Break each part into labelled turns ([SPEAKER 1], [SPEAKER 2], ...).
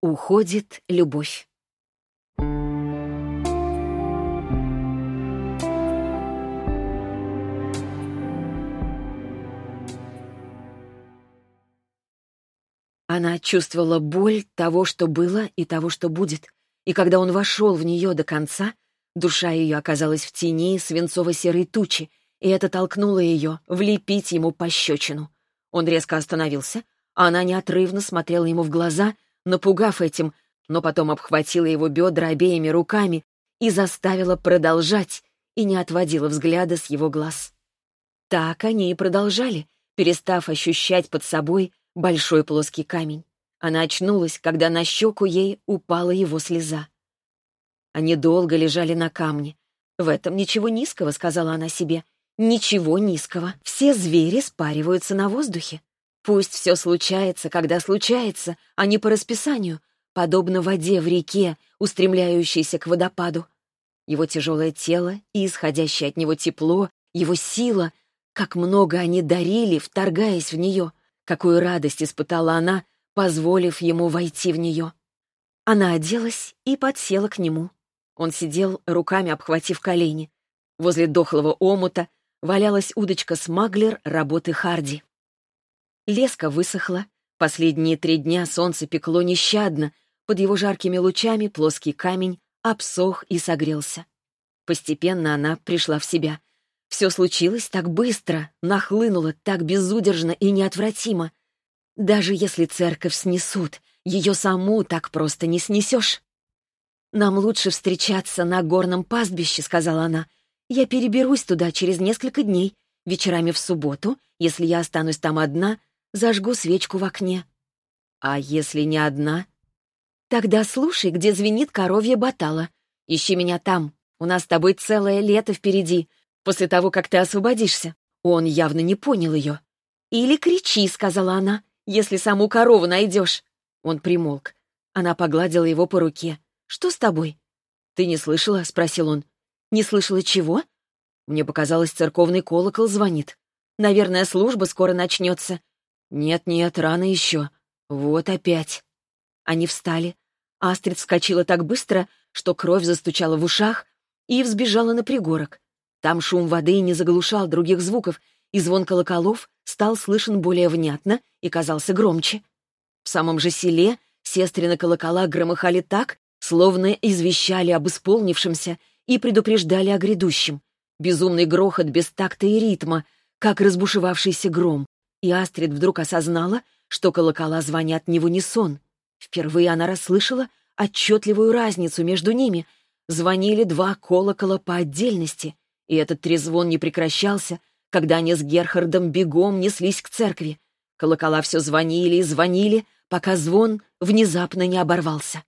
[SPEAKER 1] Уходит любовь. Она чувствовала боль того, что было, и того, что будет. И когда он вошел в нее до конца, душа ее оказалась в тени свинцово-серой тучи, и это толкнуло ее влепить ему пощечину. Он резко остановился, а она неотрывно смотрела ему в глаза, напугав этим, но потом обхватила его бедра обеими руками и заставила продолжать, и не отводила взгляда с его глаз. Так они и продолжали, перестав ощущать под собой большой плоский камень. Она очнулась, когда на щеку ей упала его слеза. Они долго лежали на камне. «В этом ничего низкого», — сказала она себе. «Ничего низкого. Все звери спариваются на воздухе. Пусть все случается, когда случается, а не по расписанию, подобно воде в реке, устремляющейся к водопаду. Его тяжелое тело и исходящее от него тепло, его сила, как много они дарили, вторгаясь в нее. Какую радость испытала она, позволив ему войти в нее. Она оделась и подсела к нему. Он сидел, руками обхватив колени. Возле дохлого омута валялась удочка смаглер работы Харди. Леска высохла. Последние три дня солнце пекло нещадно. Под его жаркими лучами плоский камень обсох и согрелся. Постепенно она пришла в себя. Все случилось так быстро, нахлынуло так безудержно и неотвратимо. Даже если церковь снесут, ее саму так просто не снесешь. «Нам лучше встречаться на горном пастбище», — сказала она. «Я переберусь туда через несколько дней. Вечерами в субботу, если я останусь там одна, зажгу свечку в окне». «А если не одна?» «Тогда слушай, где звенит коровья батала. Ищи меня там. У нас с тобой целое лето впереди после того, как ты освободишься. Он явно не понял ее. «Или кричи», — сказала она, — «если саму корову найдешь». Он примолк. Она погладила его по руке. «Что с тобой?» «Ты не слышала?» — спросил он. «Не слышала чего?» Мне показалось, церковный колокол звонит. «Наверное, служба скоро начнется». «Нет-нет, рано еще. Вот опять». Они встали. Астрид вскочила так быстро, что кровь застучала в ушах и взбежала на пригорок. Там шум воды не заглушал других звуков, и звон колоколов стал слышен более внятно и казался громче. В самом же селе сестрины колокола громыхали так, словно извещали об исполнившемся и предупреждали о грядущем. Безумный грохот без такта и ритма, как разбушевавшийся гром. И Астрид вдруг осознала, что колокола звонят не в унисон. Впервые она расслышала отчетливую разницу между ними. Звонили два колокола по отдельности — и этот трезвон не прекращался, когда они с Герхардом бегом неслись к церкви. Колокола все звонили и звонили, пока звон внезапно не оборвался.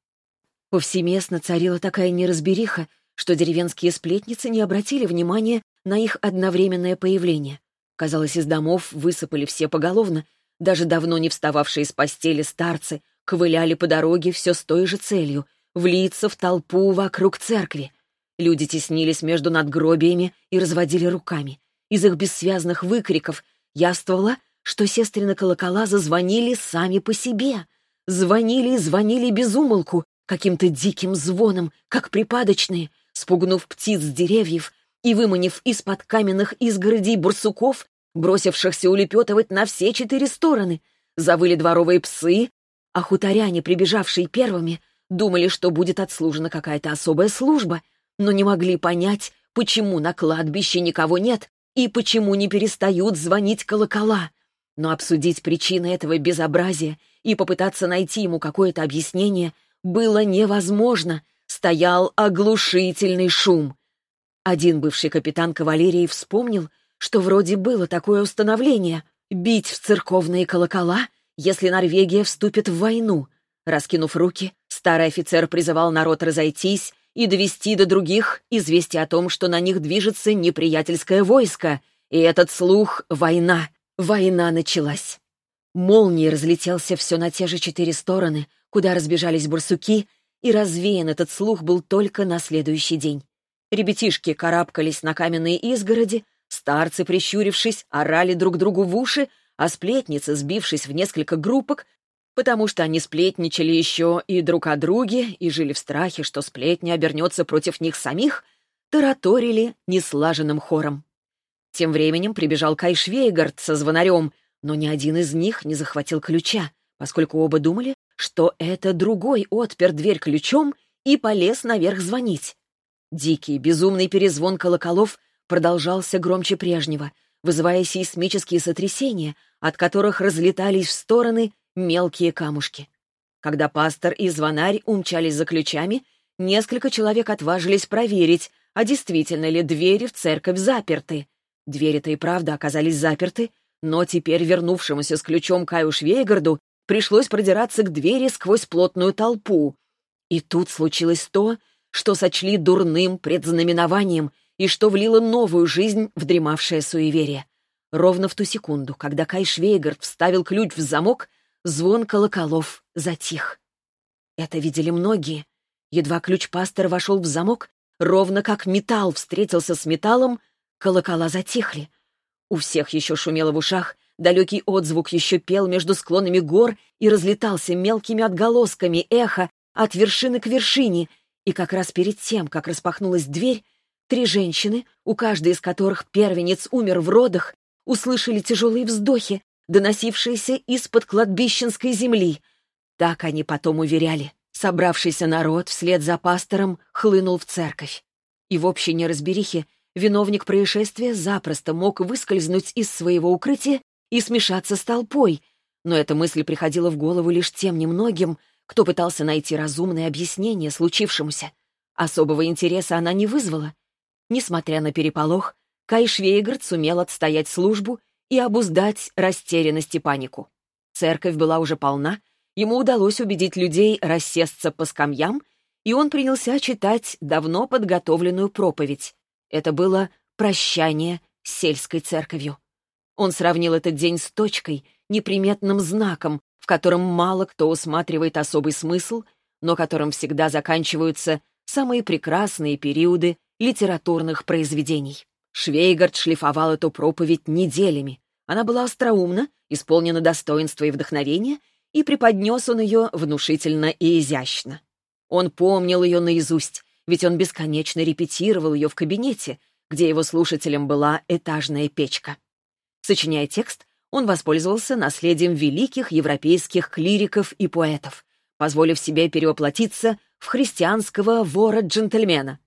[SPEAKER 1] Повсеместно царила такая неразбериха, что деревенские сплетницы не обратили внимания на их одновременное появление. Казалось, из домов высыпали все поголовно, даже давно не встававшие с постели старцы ковыляли по дороге все с той же целью — влиться в толпу вокруг церкви. Люди теснились между надгробиями и разводили руками. Из их бессвязных выкриков яствовало, что сестрины колокола зазвонили сами по себе. Звонили и звонили без умолку, каким-то диким звоном, как припадочные, спугнув птиц с деревьев и выманив из-под каменных изгородей бурсуков, бросившихся улепетывать на все четыре стороны. Завыли дворовые псы, а хуторяне, прибежавшие первыми, думали, что будет отслужена какая-то особая служба — но не могли понять, почему на кладбище никого нет и почему не перестают звонить колокола. Но обсудить причины этого безобразия и попытаться найти ему какое-то объяснение было невозможно. Стоял оглушительный шум. Один бывший капитан кавалерии вспомнил, что вроде было такое установление — бить в церковные колокола, если Норвегия вступит в войну. Раскинув руки, старый офицер призывал народ разойтись и довести до других известие о том, что на них движется неприятельское войско, и этот слух — война. Война началась. Молнией разлетелся все на те же четыре стороны, куда разбежались бурсуки, и развеян этот слух был только на следующий день. Ребятишки карабкались на каменные изгороди, старцы, прищурившись, орали друг другу в уши, а сплетницы, сбившись в несколько группок, потому что они сплетничали еще и друг о друге и жили в страхе, что сплетня обернется против них самих, тараторили неслаженным хором. Тем временем прибежал Кай Швейгард со звонарем, но ни один из них не захватил ключа, поскольку оба думали, что это другой отпер дверь ключом и полез наверх звонить. Дикий, безумный перезвон колоколов продолжался громче прежнего, вызывая сейсмические сотрясения, от которых разлетались в стороны мелкие камушки. Когда пастор и звонарь умчались за ключами, несколько человек отважились проверить, а действительно ли двери в церковь заперты. Двери-то и правда оказались заперты, но теперь вернувшемуся с ключом Каю Швейгарду пришлось продираться к двери сквозь плотную толпу. И тут случилось то, что сочли дурным предзнаменованием и что влило новую жизнь в дремавшее суеверие. Ровно в ту секунду, когда Кай Швейгард вставил ключ в замок, звон колоколов затих. Это видели многие. Едва ключ пастора вошел в замок, ровно как металл встретился с металлом, колокола затихли. У всех еще шумело в ушах, далекий отзвук еще пел между склонами гор и разлетался мелкими отголосками эха от вершины к вершине, и как раз перед тем, как распахнулась дверь, три женщины, у каждой из которых первенец умер в родах, услышали тяжелые вздохи, доносившиеся из-под кладбищенской земли. Так они потом уверяли. Собравшийся народ вслед за пастором хлынул в церковь. И в общей неразберихе виновник происшествия запросто мог выскользнуть из своего укрытия и смешаться с толпой, но эта мысль приходила в голову лишь тем немногим, кто пытался найти разумное объяснение случившемуся. Особого интереса она не вызвала. Несмотря на переполох, Кай Швейгард сумел отстоять службу и обуздать растерянность и панику. Церковь была уже полна, ему удалось убедить людей рассесться по скамьям, и он принялся читать давно подготовленную проповедь. Это было прощание с сельской церковью. Он сравнил этот день с точкой, неприметным знаком, в котором мало кто усматривает особый смысл, но которым всегда заканчиваются самые прекрасные периоды литературных произведений. Швейгард шлифовал эту проповедь неделями. Она была остроумна, исполнена достоинства и вдохновения, и преподнес он ее внушительно и изящно. Он помнил ее наизусть, ведь он бесконечно репетировал ее в кабинете, где его слушателем была этажная печка. Сочиняя текст, он воспользовался наследием великих европейских клириков и поэтов, позволив себе перевоплотиться в христианского вора-джентльмена.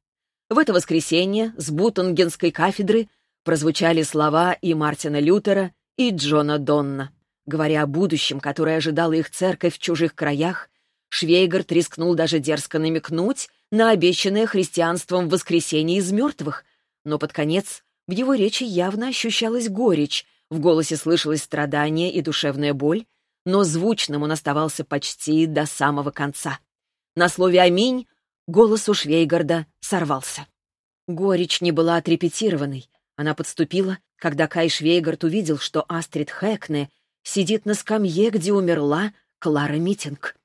[SPEAKER 1] В это воскресенье с Бутонгенской кафедры прозвучали слова и Мартина Лютера, и Джона Донна. Говоря о будущем, которое ожидало их церковь в чужих краях, Швейгард рискнул даже дерзко намекнуть на обещанное христианством воскресение из мертвых, но под конец в его речи явно ощущалась горечь, в голосе слышалось страдание и душевная боль, но звучным он оставался почти до самого конца. На слове «Аминь» голос у Швейгарда сорвался. Горечь не была отрепетированной. Она подступила, когда Кай Швейгард увидел, что Астрид Хэкне сидит на скамье, где умерла Клара Митинг.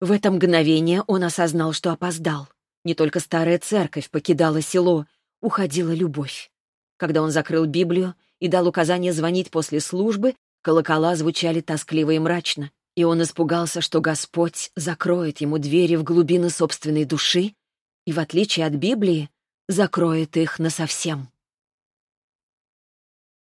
[SPEAKER 1] В это мгновение он осознал, что опоздал. Не только старая церковь покидала село, уходила любовь. Когда он закрыл Библию и дал указание звонить после службы, колокола звучали тоскливо и мрачно, и он испугался, что Господь закроет ему двери в глубины собственной души и, в отличие от Библии, закроет их насовсем.